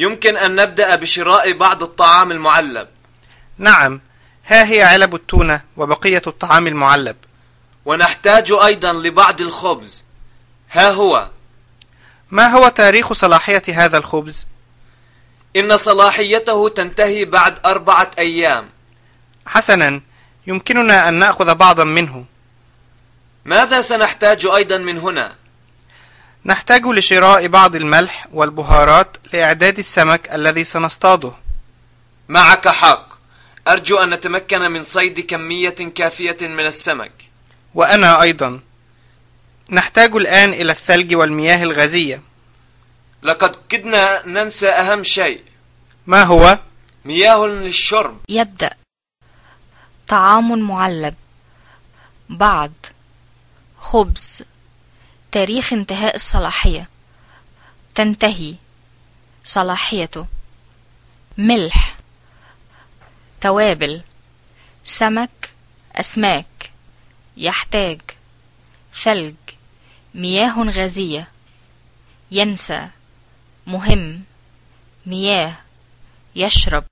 يمكن أن نبدأ بشراء بعض الطعام المعلب. نعم ها هي علب التونة وبقية الطعام المعلب. ونحتاج أيضا لبعض الخبز. ها هو؟ ما هو تاريخ صلاحية هذا الخبز؟ إن صلاحيته تنتهي بعد أربعة أيام. حسنا يمكننا أن نأخذ بعضا منه. ماذا سنحتاج أيضا من هنا؟ نحتاج لشراء بعض الملح والبهارات لإعداد السمك الذي سنصطاده. معك حق. أرجو أن نتمكن من صيد كمية كافية من السمك. وأنا أيضا. نحتاج الآن إلى الثلج والمياه الغازية. لقد كدنا ننسى أهم شيء. ما هو؟ مياه للشرب. يبدأ. طعام معلب. بعض. خبز. تاريخ انتهاء الصلاحية. تنتهي. صلاحيته ملح. توابل. سمك. أسماك. يحتاج. ثلج. مياه غازية. ينسى. مهم. مياه. يشرب.